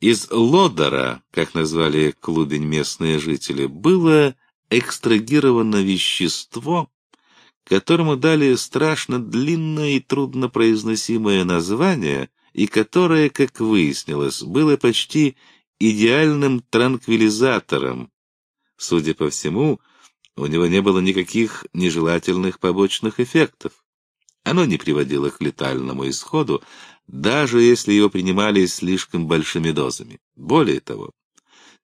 Из лодора, как назвали клубень местные жители, было экстрагировано вещество, которому дали страшно длинное и труднопроизносимое название, и которое, как выяснилось, было почти идеальным транквилизатором. Судя по всему, у него не было никаких нежелательных побочных эффектов. Оно не приводило к летальному исходу, даже если его принимали слишком большими дозами. Более того,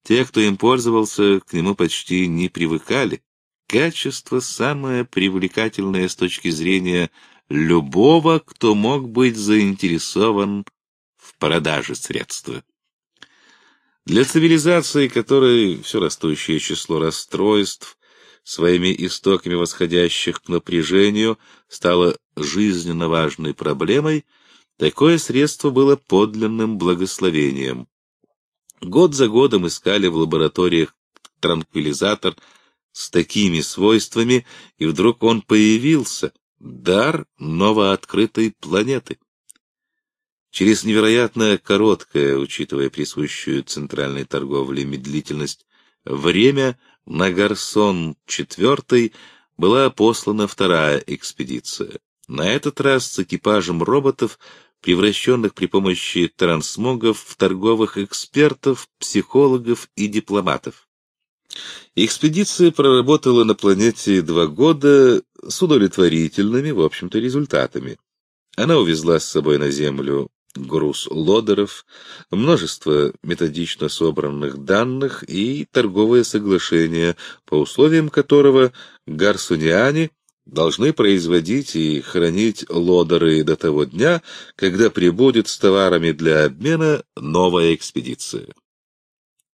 те, кто им пользовался, к нему почти не привыкали. Качество самое привлекательное с точки зрения любого, кто мог быть заинтересован в продаже средства. Для цивилизации, которой все растущее число расстройств, своими истоками восходящих к напряжению, стало жизненно важной проблемой, такое средство было подлинным благословением. Год за годом искали в лабораториях транквилизатор с такими свойствами, и вдруг он появился, дар новооткрытой планеты. Через невероятно короткое, учитывая присущую центральной торговле медлительность, время на Гарсон IV была послана вторая экспедиция. На этот раз с экипажем роботов, превращенных при помощи трансмогов в торговых экспертов, психологов и дипломатов. Экспедиция проработала на планете два года с удовлетворительными, в общем-то, результатами. Она увезла с собой на Землю груз лодеров, множество методично собранных данных и торговое соглашение, по условиям которого гарсуниане должны производить и хранить лодеры до того дня, когда прибудет с товарами для обмена новая экспедиция.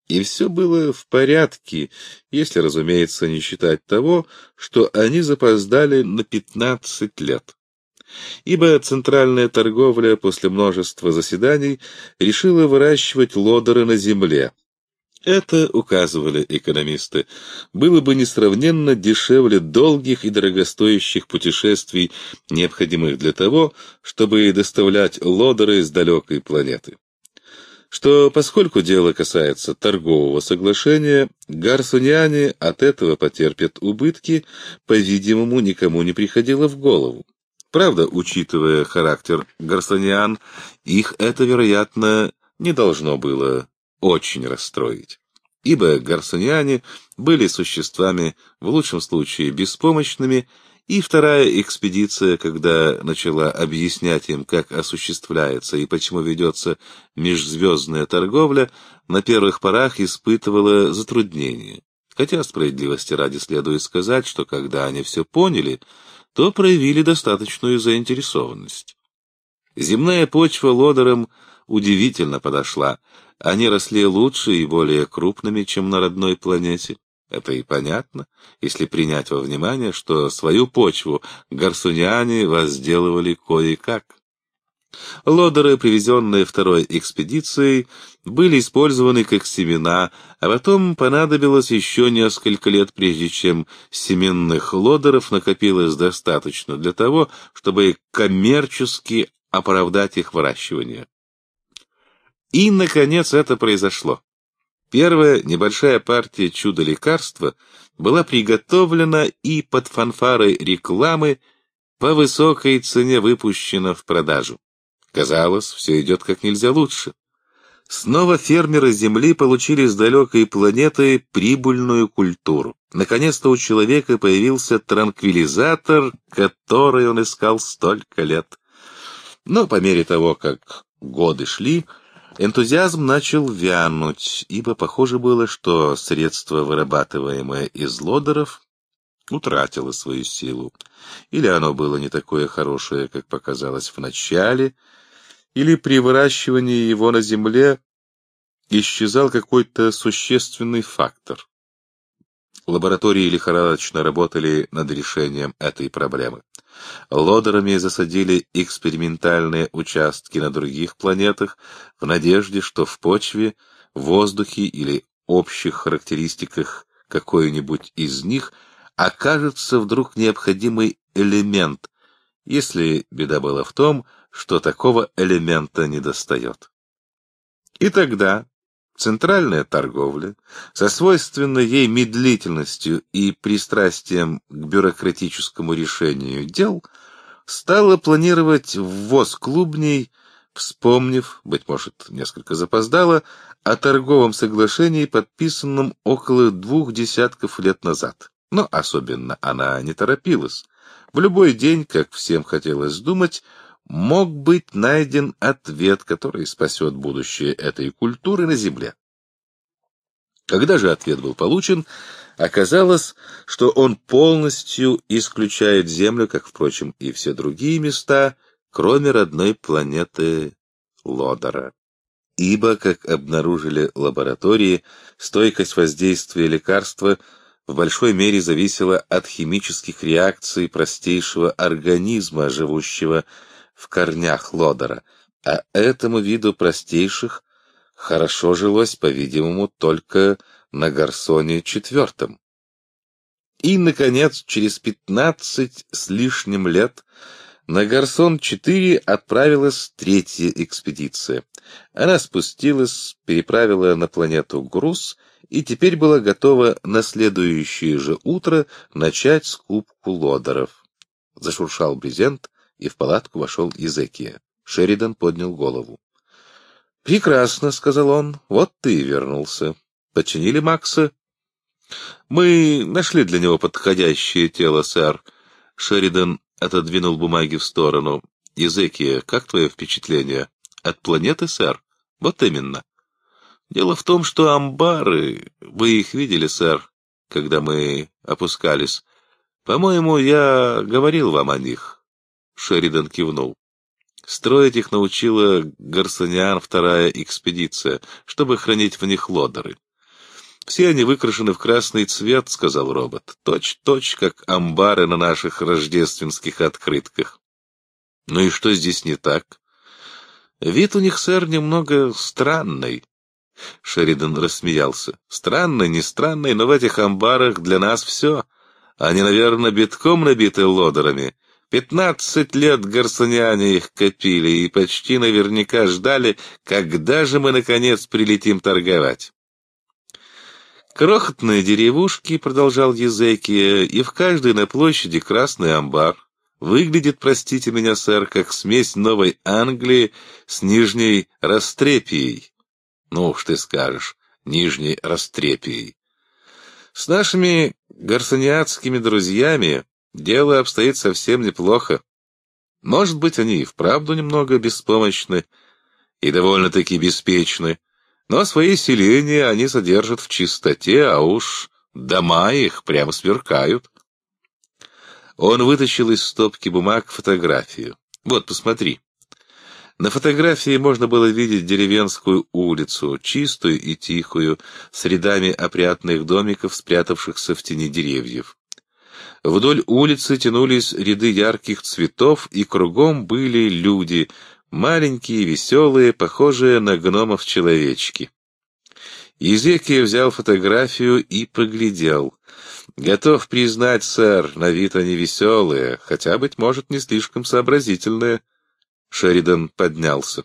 И все было в порядке, если, разумеется, не считать того, что они запоздали на пятнадцать лет ибо центральная торговля после множества заседаний решила выращивать лодеры на земле. Это, указывали экономисты, было бы несравненно дешевле долгих и дорогостоящих путешествий, необходимых для того, чтобы доставлять лодеры с далекой планеты что поскольку дело касается торгового соглашения, гарсуниане от этого потерпят убытки, по-видимому, никому не приходило в голову. Правда, учитывая характер гарсониан, их это, вероятно, не должно было очень расстроить. Ибо гарсониане были существами, в лучшем случае, беспомощными, и вторая экспедиция, когда начала объяснять им, как осуществляется и почему ведется межзвездная торговля, на первых порах испытывала затруднения. Хотя справедливости ради следует сказать, что когда они все поняли, то проявили достаточную заинтересованность. Земная почва лодерам удивительно подошла. Они росли лучше и более крупными, чем на родной планете. Это и понятно, если принять во внимание, что свою почву гарсуниане возделывали кое-как. Лодеры, привезенные второй экспедицией, были использованы как семена, а потом понадобилось еще несколько лет, прежде чем семенных лодеров накопилось достаточно для того, чтобы коммерчески оправдать их выращивание. И, наконец, это произошло. Первая небольшая партия чудо-лекарства была приготовлена и под фанфары рекламы по высокой цене выпущена в продажу. Казалось, все идет как нельзя лучше. Снова фермеры Земли получили с далекой планеты прибыльную культуру. Наконец-то у человека появился транквилизатор, который он искал столько лет. Но по мере того, как годы шли, энтузиазм начал вянуть, ибо похоже было, что средство, вырабатываемое из лодеров, утратило свою силу. Или оно было не такое хорошее, как показалось в начале, или при выращивании его на земле исчезал какой-то существенный фактор. Лаборатории лихорадочно работали над решением этой проблемы. Лодерами засадили экспериментальные участки на других планетах в надежде, что в почве, воздухе или общих характеристиках какой-нибудь из них окажется вдруг необходимый элемент, если беда была в том, что такого элемента недостает. И тогда центральная торговля со свойственной ей медлительностью и пристрастием к бюрократическому решению дел стала планировать ввоз клубней, вспомнив, быть может, несколько запоздала, о торговом соглашении, подписанном около двух десятков лет назад. Но особенно она не торопилась. В любой день, как всем хотелось думать, мог быть найден ответ, который спасет будущее этой культуры на Земле. Когда же ответ был получен, оказалось, что он полностью исключает Землю, как, впрочем, и все другие места, кроме родной планеты Лодора. Ибо, как обнаружили лаборатории, стойкость воздействия лекарства в большой мере зависела от химических реакций простейшего организма, живущего в корнях лодора, а этому виду простейших хорошо жилось, по-видимому, только на Гарсоне четвертом. И, наконец, через пятнадцать с лишним лет на Гарсон-4 отправилась третья экспедиция. Она спустилась, переправила на планету груз и теперь была готова на следующее же утро начать скупку лодоров. Зашуршал брезент, и в палатку вошел Изекия. Шеридан поднял голову. — Прекрасно, — сказал он, — вот ты и вернулся. Починили Макса? — Мы нашли для него подходящее тело, сэр. Шеридан отодвинул бумаги в сторону. — Изекия, как твое впечатление? От планеты, сэр? Вот именно. Дело в том, что амбары... Вы их видели, сэр, когда мы опускались. По-моему, я говорил вам о них. Шеридан кивнул. Строить их научила Гарсониан вторая экспедиция, чтобы хранить в них лодоры. «Все они выкрашены в красный цвет», — сказал робот. «Точь-точь, как амбары на наших рождественских открытках». «Ну и что здесь не так?» «Вид у них, сэр, немного странный». Шеридан рассмеялся. «Странный, не странный, но в этих амбарах для нас все. Они, наверное, битком набиты лодорами. Пятнадцать лет гарсониане их копили и почти наверняка ждали, когда же мы, наконец, прилетим торговать. Крохотные деревушки, — продолжал Езекия, — и в каждой на площади красный амбар. Выглядит, простите меня, сэр, как смесь Новой Англии с Нижней Растрепией. Ну уж ты скажешь, Нижней Растрепией. С нашими гарсониатскими друзьями дело обстоит совсем неплохо. Может быть, они и вправду немного беспомощны и довольно-таки беспечны, но свои селения они содержат в чистоте, а уж дома их прямо сверкают. Он вытащил из стопки бумаг фотографию. Вот, посмотри. На фотографии можно было видеть деревенскую улицу, чистую и тихую, с рядами опрятных домиков, спрятавшихся в тени деревьев. Вдоль улицы тянулись ряды ярких цветов, и кругом были люди, маленькие, веселые, похожие на гномов-человечки. Езекия взял фотографию и поглядел. Готов признать, сэр, на вид они веселые, хотя, быть может, не слишком сообразительные. Шеридан поднялся.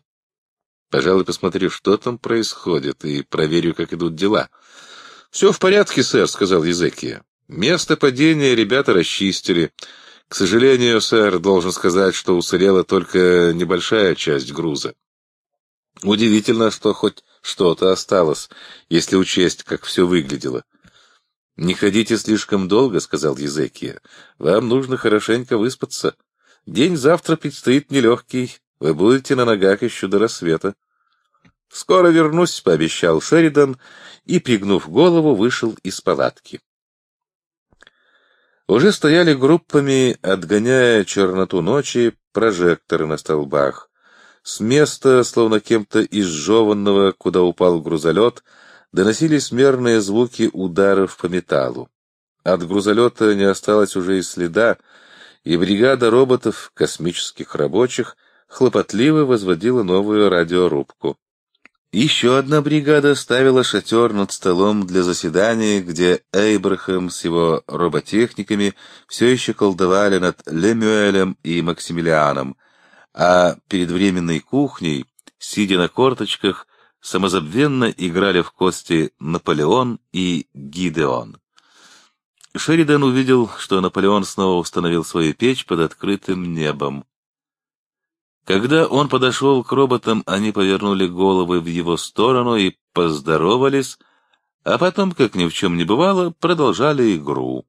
Пожалуй, посмотрю, что там происходит, и проверю, как идут дела. — Все в порядке, сэр, — сказал Езекия. Место падения ребята расчистили. К сожалению, сэр, должен сказать, что уцелела только небольшая часть груза. Удивительно, что хоть что-то осталось, если учесть, как все выглядело. «Не ходите слишком долго», — сказал Езекия. «Вам нужно хорошенько выспаться. День завтра предстоит нелегкий. Вы будете на ногах еще до рассвета». «Скоро вернусь», — пообещал Шеридан и, пригнув голову, вышел из палатки уже стояли группами, отгоняя черноту ночи, прожекторы на столбах. С места, словно кем-то изжеванного, куда упал грузолет, доносились мерные звуки ударов по металлу. От грузолета не осталось уже и следа, и бригада роботов, космических рабочих, хлопотливо возводила новую радиорубку. Еще одна бригада ставила шатер над столом для заседания, где Эйбрахам с его роботехниками все еще колдовали над Лемюэлем и Максимилианом, а перед временной кухней, сидя на корточках, самозабвенно играли в кости Наполеон и Гидеон. Шеридан увидел, что Наполеон снова установил свою печь под открытым небом. Когда он подошел к роботам, они повернули головы в его сторону и поздоровались, а потом, как ни в чем не бывало, продолжали игру.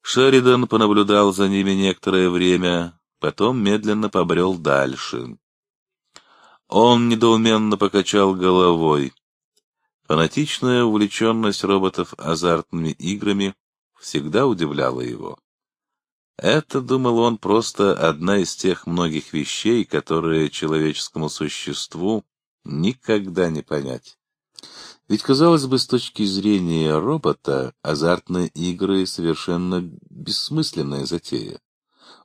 Шеридан понаблюдал за ними некоторое время, потом медленно побрел дальше. Он недоуменно покачал головой. Фанатичная увлеченность роботов азартными играми всегда удивляла его. Это, думал он, просто одна из тех многих вещей, которые человеческому существу никогда не понять. Ведь, казалось бы, с точки зрения робота, азартные игры — совершенно бессмысленная затея.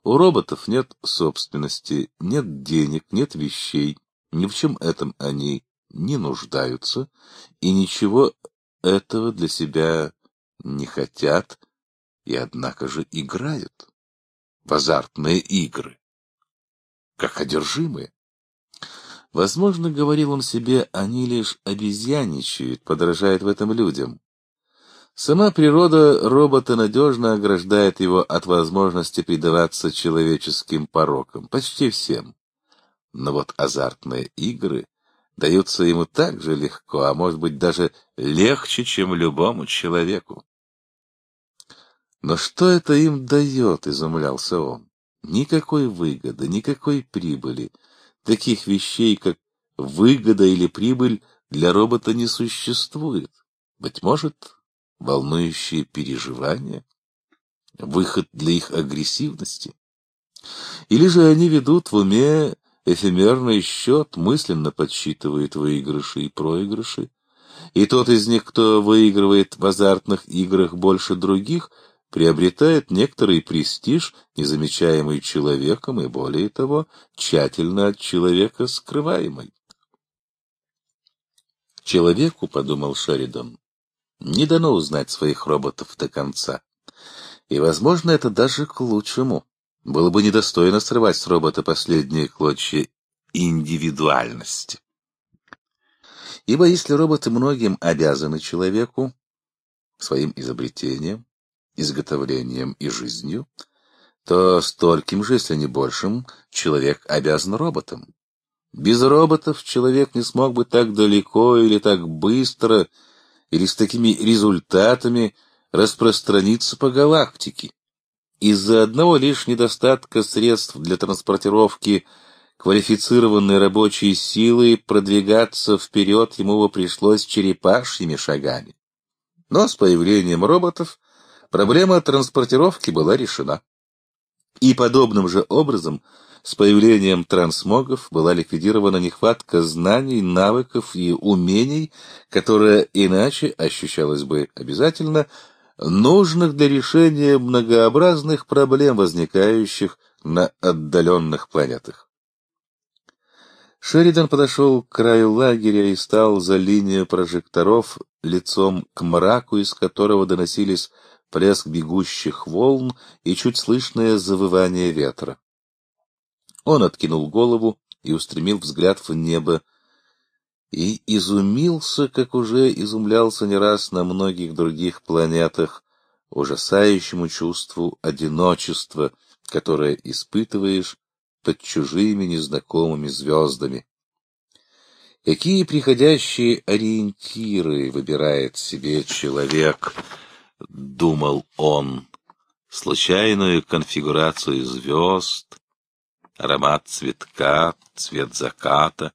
У роботов нет собственности, нет денег, нет вещей, ни в чем этом они не нуждаются и ничего этого для себя не хотят, и однако же играют в азартные игры, как одержимые. Возможно, говорил он себе, они лишь обезьяничают, подражают в этом людям. Сама природа робота надежно ограждает его от возможности предаваться человеческим порокам, почти всем. Но вот азартные игры даются ему так же легко, а может быть даже легче, чем любому человеку. Но что это им дает, изумлялся он? Никакой выгоды, никакой прибыли. Таких вещей, как выгода или прибыль, для робота не существует. Быть может, волнующие переживания, выход для их агрессивности. Или же они ведут в уме эфемерный счет, мысленно подсчитывают выигрыши и проигрыши, и тот из них, кто выигрывает в азартных играх больше других, приобретает некоторый престиж, незамечаемый человеком и, более того, тщательно от человека скрываемый. Человеку, — подумал Шеридан, — не дано узнать своих роботов до конца. И, возможно, это даже к лучшему. Было бы недостойно срывать с робота последние клочья индивидуальности. Ибо если роботы многим обязаны человеку, своим изобретением, изготовлением и жизнью, то стольким же, если не большим, человек обязан роботам. Без роботов человек не смог бы так далеко или так быстро, или с такими результатами распространиться по галактике. Из-за одного лишь недостатка средств для транспортировки квалифицированной рабочей силы продвигаться вперед ему бы пришлось черепашьими шагами. Но с появлением роботов проблема транспортировки была решена. И подобным же образом с появлением трансмогов была ликвидирована нехватка знаний, навыков и умений, которая иначе ощущалась бы обязательно нужных для решения многообразных проблем, возникающих на отдаленных планетах. Шеридан подошел к краю лагеря и стал за линию прожекторов лицом к мраку, из которого доносились плеск бегущих волн и чуть слышное завывание ветра. Он откинул голову и устремил взгляд в небо, и изумился, как уже изумлялся не раз на многих других планетах, ужасающему чувству одиночества, которое испытываешь под чужими незнакомыми звездами. Какие приходящие ориентиры выбирает себе человек, думал он, случайную конфигурацию звезд, аромат цветка, цвет заката,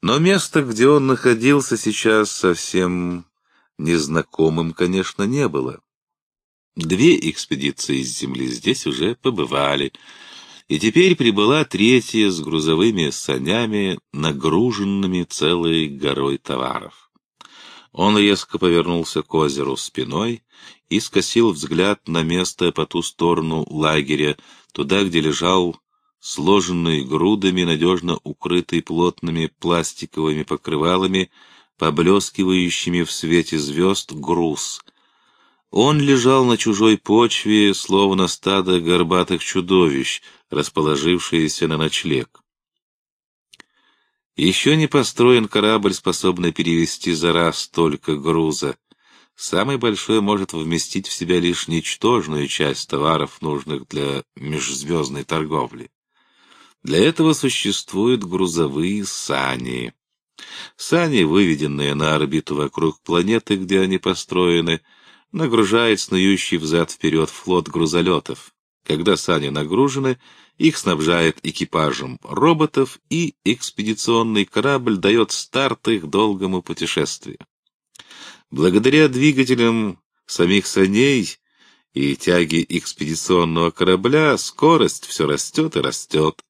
но место, где он находился сейчас, совсем незнакомым, конечно, не было. Две экспедиции с Земли здесь уже побывали, и теперь прибыла третья с грузовыми санями, нагруженными целой горой товаров. Он резко повернулся к озеру спиной и скосил взгляд на место по ту сторону лагеря, туда, где лежал сложенный грудами, надежно укрытый плотными пластиковыми покрывалами, поблескивающими в свете звезд, груз. Он лежал на чужой почве, словно стадо горбатых чудовищ, расположившиеся на ночлег. Еще не построен корабль, способный перевести за раз столько груза. Самый большой может вместить в себя лишь ничтожную часть товаров, нужных для межзвездной торговли. Для этого существуют грузовые сани. Сани, выведенные на орбиту вокруг планеты, где они построены, нагружает снующий взад-вперед флот грузолетов. Когда сани нагружены, их снабжает экипажем роботов, и экспедиционный корабль дает старт их долгому путешествию. Благодаря двигателям самих саней и тяге экспедиционного корабля скорость все растет и растет.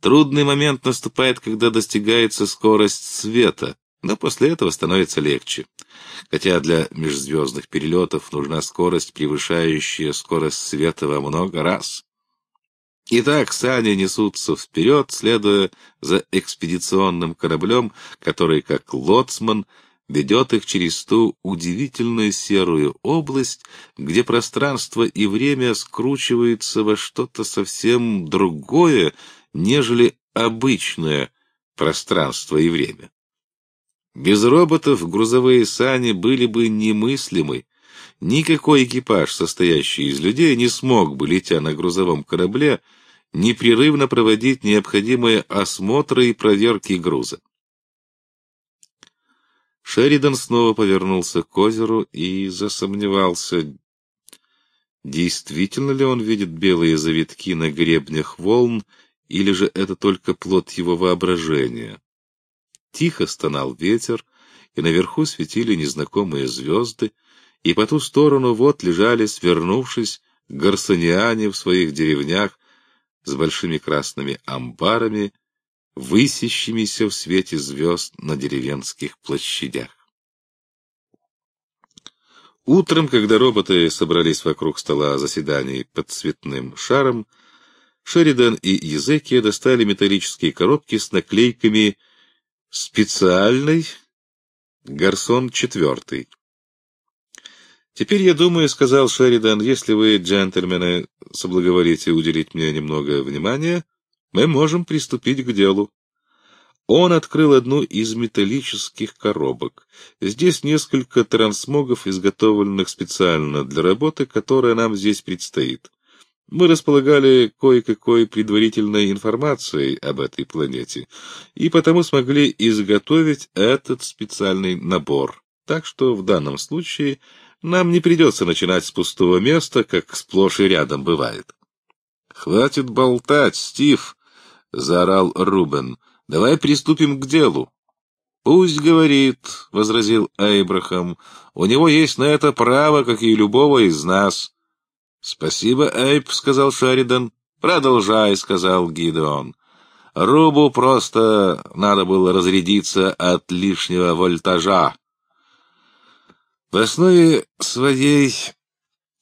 Трудный момент наступает, когда достигается скорость света, но после этого становится легче. Хотя для межзвездных перелетов нужна скорость, превышающая скорость света во много раз. Итак, сани несутся вперед, следуя за экспедиционным кораблем, который, как лоцман, ведет их через ту удивительную серую область, где пространство и время скручиваются во что-то совсем другое, нежели обычное пространство и время. Без роботов грузовые сани были бы немыслимы. Никакой экипаж, состоящий из людей, не смог бы, летя на грузовом корабле, непрерывно проводить необходимые осмотры и проверки груза. Шеридан снова повернулся к озеру и засомневался, действительно ли он видит белые завитки на гребнях волн, или же это только плод его воображения. Тихо стонал ветер, и наверху светили незнакомые звезды, и по ту сторону вот лежали, свернувшись, гарсониане в своих деревнях с большими красными амбарами высящимися в свете звезд на деревенских площадях. Утром, когда роботы собрались вокруг стола заседаний под цветным шаром, Шеридан и Езекия достали металлические коробки с наклейками «Специальный Гарсон четвертый». «Теперь, я думаю, — сказал Шеридан, — если вы, джентльмены, соблаговолите уделить мне немного внимания, мы можем приступить к делу. Он открыл одну из металлических коробок. Здесь несколько трансмогов, изготовленных специально для работы, которая нам здесь предстоит. Мы располагали кое-какой предварительной информацией об этой планете, и потому смогли изготовить этот специальный набор. Так что в данном случае нам не придется начинать с пустого места, как сплошь и рядом бывает. — Хватит болтать, Стив! — заорал Рубен. — Давай приступим к делу. — Пусть говорит, — возразил Эйбрахам. — У него есть на это право, как и любого из нас. — Спасибо, Эйб, — сказал Шаридан. — Продолжай, — сказал Гидеон. Рубу просто надо было разрядиться от лишнего вольтажа. В основе своей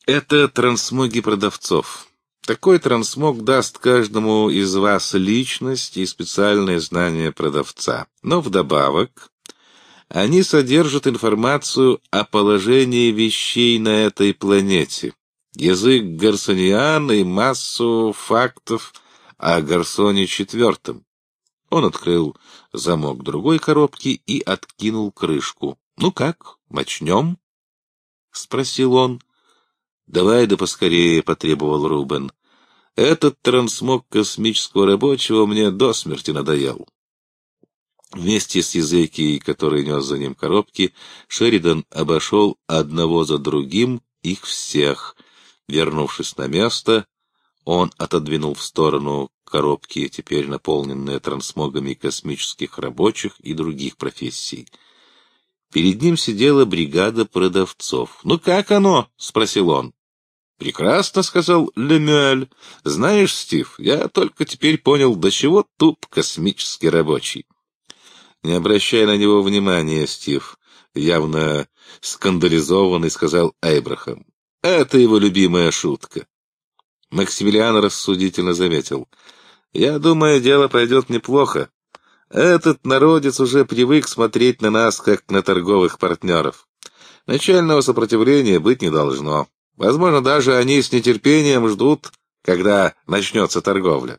это трансмоги продавцов. Такой трансмог даст каждому из вас личность и специальное знание продавца. Но вдобавок они содержат информацию о положении вещей на этой планете, язык гарсониан и массу фактов о Гарсоне четвертом. Он открыл замок другой коробки и откинул крышку. «Ну как, начнем?» — спросил он. «Давай да поскорее», — потребовал Рубен. Этот трансмог космического рабочего мне до смерти надоел. Вместе с Языкией, который нес за ним коробки, Шеридан обошел одного за другим их всех. Вернувшись на место, он отодвинул в сторону коробки, теперь наполненные трансмогами космических рабочих и других профессий. Перед ним сидела бригада продавцов. «Ну как оно?» — спросил он. «Прекрасно», — сказал Лемюэль. «Знаешь, Стив, я только теперь понял, до чего туп космический рабочий». «Не обращай на него внимания, Стив», — явно скандализованный сказал Эйбрахам. «Это его любимая шутка». Максимилиан рассудительно заметил. «Я думаю, дело пойдет неплохо. Этот народец уже привык смотреть на нас, как на торговых партнеров. Начального сопротивления быть не должно». Возможно, даже они с нетерпением ждут, когда начнется торговля.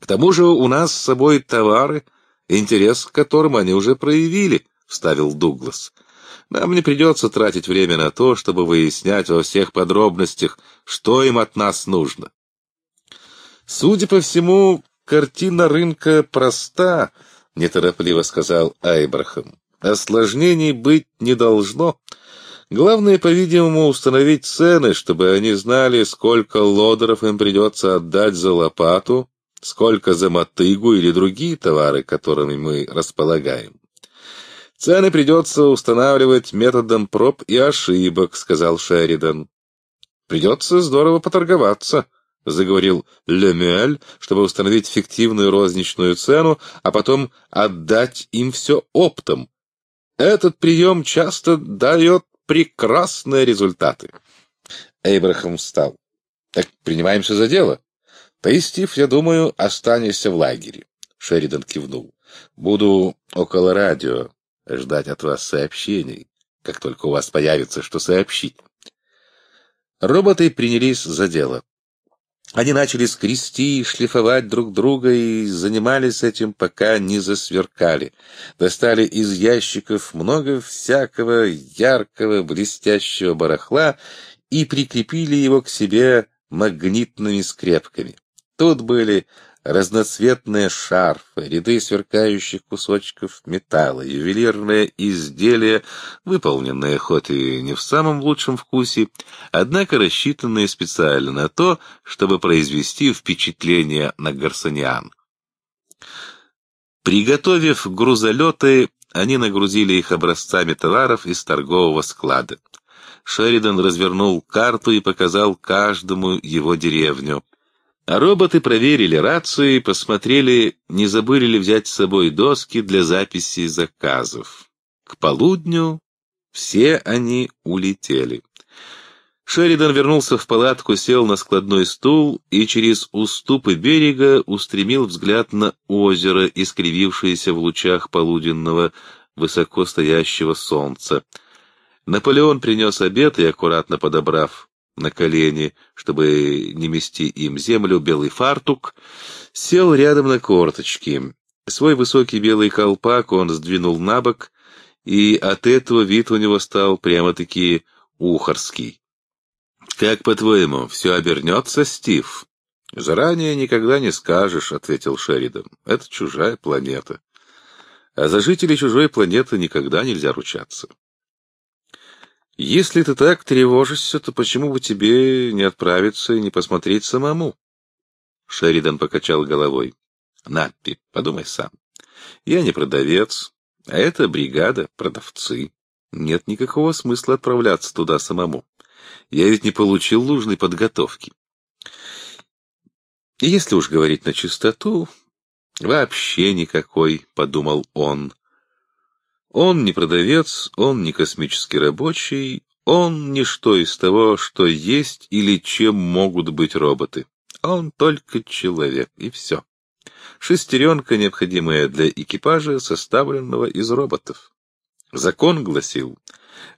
К тому же у нас с собой товары, интерес к которым они уже проявили, — вставил Дуглас. Нам не придется тратить время на то, чтобы выяснять во всех подробностях, что им от нас нужно. Судя по всему, картина рынка проста, — неторопливо сказал Айбрахам. Осложнений быть не должно. Главное, по-видимому, установить цены, чтобы они знали, сколько лодеров им придется отдать за лопату, сколько за мотыгу или другие товары, которыми мы располагаем. Цены придется устанавливать методом проб и ошибок, сказал Шеридан. Придется здорово поторговаться, заговорил Лемюэль, чтобы установить фиктивную розничную цену, а потом отдать им все оптом. Этот прием часто дает прекрасные результаты. Эйбрахам встал. Так принимаемся за дело. Ты, Стив, я думаю, останешься в лагере. Шеридан кивнул. Буду около радио ждать от вас сообщений, как только у вас появится, что сообщить. Роботы принялись за дело. Они начали скрести и шлифовать друг друга и занимались этим, пока не засверкали. Достали из ящиков много всякого яркого блестящего барахла и прикрепили его к себе магнитными скрепками. Тут были разноцветные шарфы, ряды сверкающих кусочков металла, ювелирные изделия, выполненные хоть и не в самом лучшем вкусе, однако рассчитанные специально на то, чтобы произвести впечатление на гарсониан. Приготовив грузолеты, они нагрузили их образцами товаров из торгового склада. Шеридан развернул карту и показал каждому его деревню. А роботы проверили рации, посмотрели, не забыли ли взять с собой доски для записи заказов. К полудню все они улетели. Шеридан вернулся в палатку, сел на складной стул и через уступы берега устремил взгляд на озеро, искривившееся в лучах полуденного высоко стоящего солнца. Наполеон принес обед и, аккуратно подобрав на колени, чтобы не мести им землю, белый фартук, сел рядом на корточки. Свой высокий белый колпак он сдвинул на бок, и от этого вид у него стал прямо-таки ухарский. «Как, по-твоему, все обернется, Стив?» «Заранее никогда не скажешь», — ответил Шеридан. «Это чужая планета. А за жителей чужой планеты никогда нельзя ручаться». Если ты так тревожишься, то почему бы тебе не отправиться и не посмотреть самому? Шеридан покачал головой. Наппи, подумай сам. Я не продавец, а это бригада, продавцы. Нет никакого смысла отправляться туда самому. Я ведь не получил нужной подготовки. И если уж говорить на чистоту, вообще никакой, подумал он. Он не продавец, он не космический рабочий, он не что из того, что есть или чем могут быть роботы. Он только человек, и все. Шестеренка, необходимая для экипажа, составленного из роботов. Закон гласил,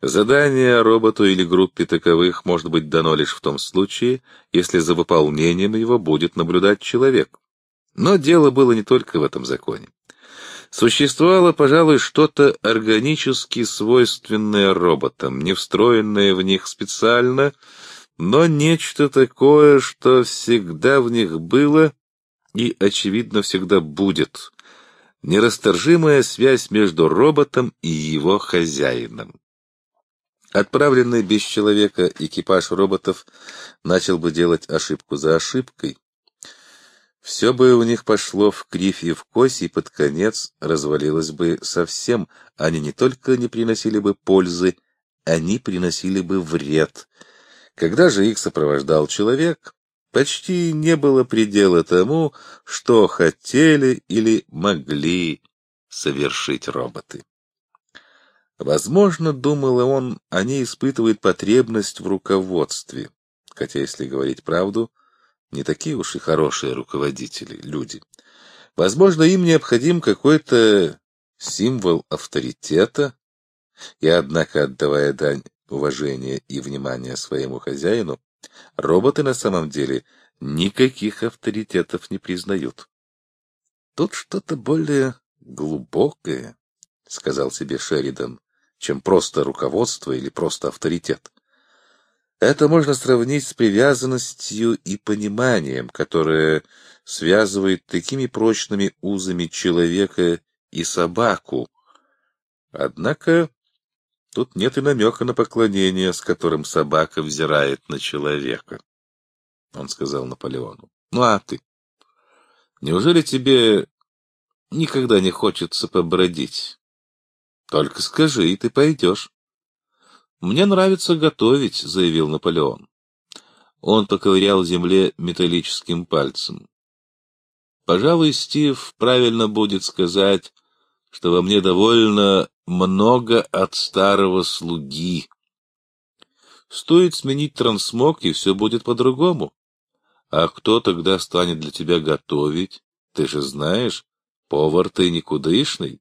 задание роботу или группе таковых может быть дано лишь в том случае, если за выполнением его будет наблюдать человек. Но дело было не только в этом законе. Существовало, пожалуй, что-то органически свойственное роботам, не встроенное в них специально, но нечто такое, что всегда в них было и, очевидно, всегда будет. Нерасторжимая связь между роботом и его хозяином. Отправленный без человека экипаж роботов начал бы делать ошибку за ошибкой, все бы у них пошло в кривь и в кось, и под конец развалилось бы совсем. Они не только не приносили бы пользы, они приносили бы вред. Когда же их сопровождал человек, почти не было предела тому, что хотели или могли совершить роботы. Возможно, думал он, они испытывают потребность в руководстве, хотя, если говорить правду, — не такие уж и хорошие руководители, люди. Возможно, им необходим какой-то символ авторитета, и, однако, отдавая дань уважения и внимания своему хозяину, роботы на самом деле никаких авторитетов не признают. Тут что-то более глубокое, — сказал себе Шеридан, — чем просто руководство или просто авторитет. Это можно сравнить с привязанностью и пониманием, которое связывает такими прочными узами человека и собаку. Однако тут нет и намека на поклонение, с которым собака взирает на человека. Он сказал Наполеону. — Ну а ты? Неужели тебе никогда не хочется побродить? Только скажи, и ты пойдешь. «Мне нравится готовить», — заявил Наполеон. Он поковырял земле металлическим пальцем. «Пожалуй, Стив, правильно будет сказать, что во мне довольно много от старого слуги. Стоит сменить трансмог, и все будет по-другому. А кто тогда станет для тебя готовить? Ты же знаешь, повар ты никудышный».